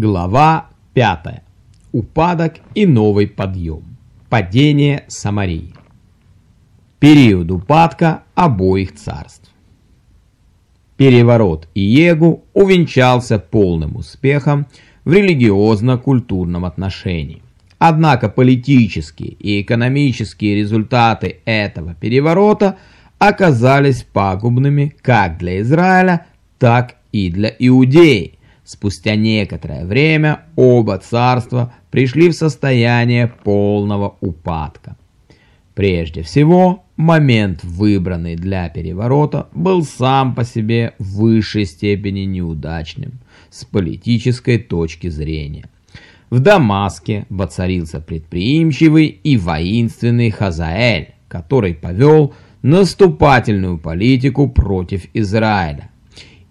Глава 5. Упадок и новый подъем. Падение Самарии. Период упадка обоих царств. Переворот Иегу увенчался полным успехом в религиозно-культурном отношении. Однако политические и экономические результаты этого переворота оказались пагубными как для Израиля, так и для Иудеи Спустя некоторое время оба царства пришли в состояние полного упадка. Прежде всего, момент, выбранный для переворота, был сам по себе в высшей степени неудачным с политической точки зрения. В Дамаске воцарился предприимчивый и воинственный Хазаэль, который повел наступательную политику против Израиля.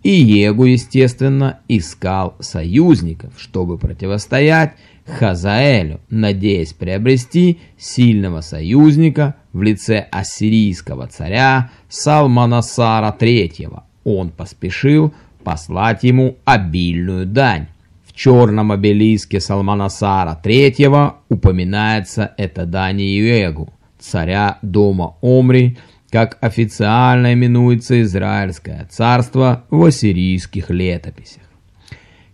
И Егу, естественно, искал союзников, чтобы противостоять Хазаэлю, надеясь приобрести сильного союзника в лице ассирийского царя Салманасара III. Он поспешил послать ему обильную дань. В черном обелиске Салманасара III упоминается эта дань Иегу, царя дома Омри, как официально именуется Израильское царство в ассирийских летописях.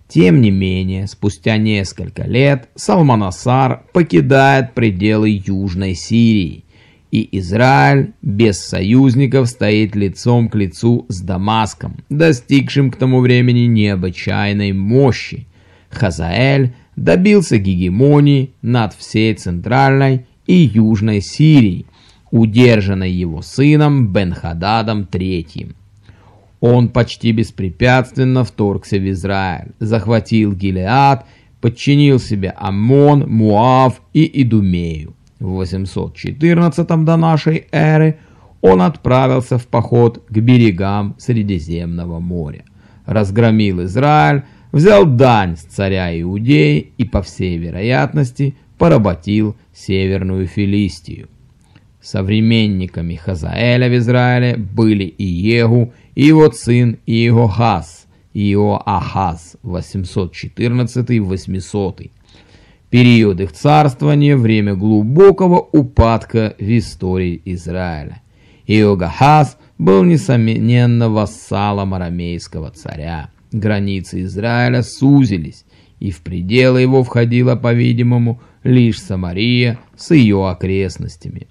Тем не менее, спустя несколько лет Салманасар покидает пределы Южной Сирии, и Израиль без союзников стоит лицом к лицу с Дамаском, достигшим к тому времени необычайной мощи. Хазаэль добился гегемонии над всей Центральной и Южной Сирией, удержанной его сыном Бен-Хададом III. Он почти беспрепятственно вторгся в Израиль, захватил Гилеад, подчинил себе Аммон, Муав и Идумею. В 814 до нашей эры он отправился в поход к берегам Средиземного моря, разгромил Израиль, взял дань с царя Иудеи и, по всей вероятности, поработил Северную Филистию. Современниками Хазаэля в Израиле были Иегу и его сын Иегохаз, Иоахаз, 814-800. Период их царствования – время глубокого упадка в истории Израиля. Иогахаз был, несомненно, вассалом арамейского царя. Границы Израиля сузились, и в пределы его входила, по-видимому, лишь Самария с ее окрестностями.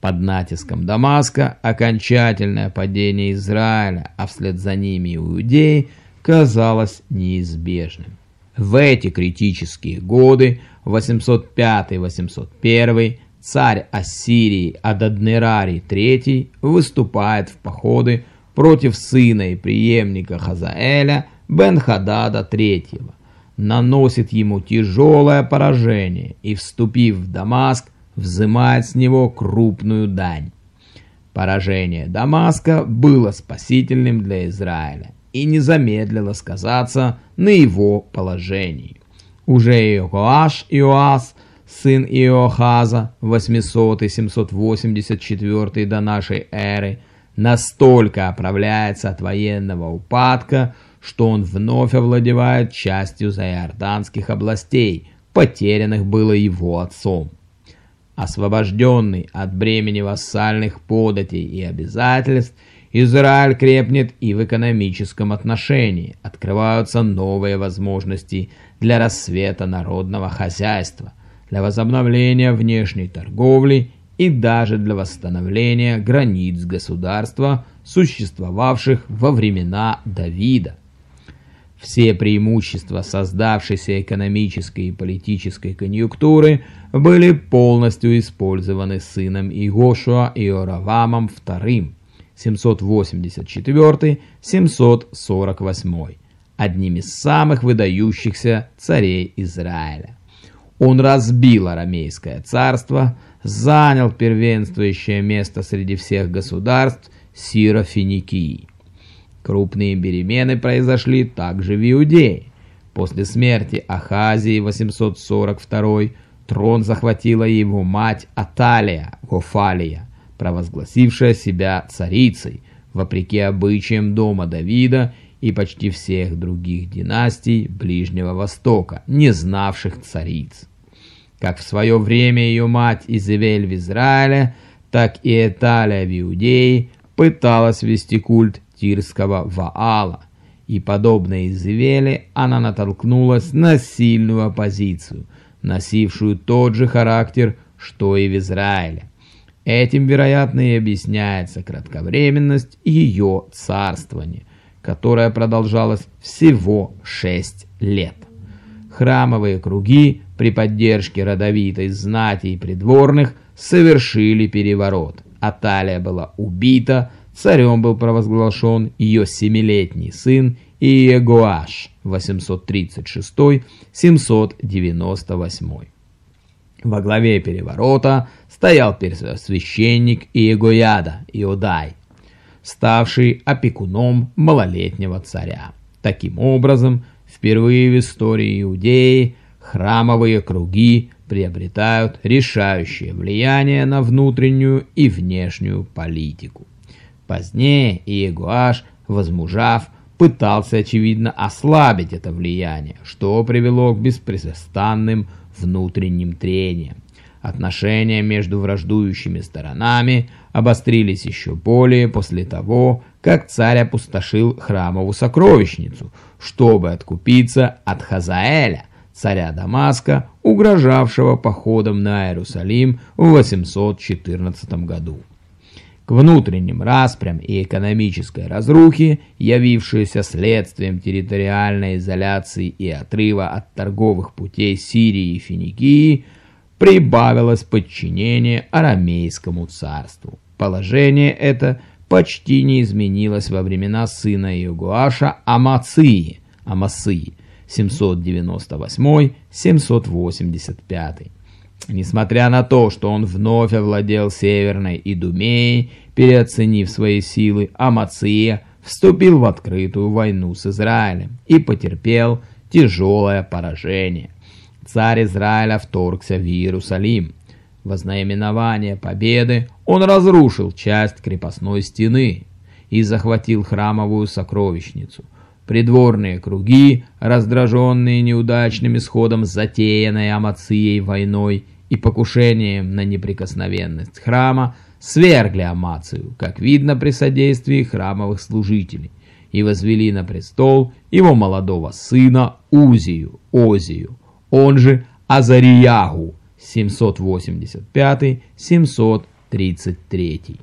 Под натиском Дамаска окончательное падение Израиля, а вслед за ними Иудеи, казалось неизбежным. В эти критические годы, 805-801, царь Ассирии Ададнерарий III выступает в походы против сына и преемника Хазаэля Бен-Хадада III, наносит ему тяжелое поражение и, вступив в Дамаск, взимает с него крупную дань. Поражение Дамаска было спасительным для Израиля и не замедлило сказаться на его положении. Уже Иоаш Иоас, сын Иохаза, 800-784 до нашей эры, настолько оправляется от военного упадка, что он вновь овладевает частью заиорданских областей, потерянных было его отцом. Освобожденный от бремени вассальных податей и обязательств, Израиль крепнет и в экономическом отношении. Открываются новые возможности для рассвета народного хозяйства, для возобновления внешней торговли и даже для восстановления границ государства, существовавших во времена Давида. Все преимущества создавшейся экономической и политической конъюнктуры были полностью использованы сыном Игошуа Иоравамом II 784-748, одним из самых выдающихся царей Израиля. Он разбил арамейское царство, занял первенствующее место среди всех государств Сиро-Финикии. Крупные перемены произошли также в Иудее. После смерти Ахазии 842 трон захватила его мать Аталия Гофалия, провозгласившая себя царицей, вопреки обычаям дома Давида, и почти всех других династий Ближнего Востока, не знавших цариц. Как в свое время ее мать Изевель в Израиле, так и Эталия в Иудее пыталась вести культ тирского Ваала, и, подобно Изевеле, она натолкнулась на сильную оппозицию, носившую тот же характер, что и в Израиле. Этим, вероятно, и объясняется кратковременность ее царствования, которое продолжалось всего шесть лет. Храмовые круги при поддержке родовитой знати и придворных совершили переворот. Аталия была убита, царем был провозглашен ее семилетний сын Иегоаш 836-798. Во главе переворота стоял священник Иегояда, Иодай, ставший опекуном малолетнего царя. Таким образом, впервые в истории Иудеи храмовые круги приобретают решающее влияние на внутреннюю и внешнюю политику. Позднее Иегуаш, возмужав, пытался, очевидно, ослабить это влияние, что привело к беспрестанным внутренним трениям. Отношения между враждующими сторонами обострились еще более после того, как царь опустошил храмовую сокровищницу, чтобы откупиться от Хазаэля, царя Дамаска, угрожавшего походом на Иерусалим в 814 году. К внутренним распрям и экономической разрухе, явившейся следствием территориальной изоляции и отрыва от торговых путей Сирии и Финикии, прибавилось подчинение арамейскому царству. Положение это почти не изменилось во времена сына Иогуаша Амации, Амасии 798-785. Несмотря на то, что он вновь овладел Северной Идумеей, переоценив свои силы, Амация вступил в открытую войну с Израилем и потерпел тяжелое поражение. Царь Израиля вторгся в Иерусалим. Во знаменование победы он разрушил часть крепостной стены и захватил храмовую сокровищницу – Придворные круги, раздраженные неудачным исходом затеянной Амацией войной и покушением на неприкосновенность храма, свергли Амацию, как видно при содействии храмовых служителей, и возвели на престол его молодого сына Узию, Озию, он же Азариягу, 785-733.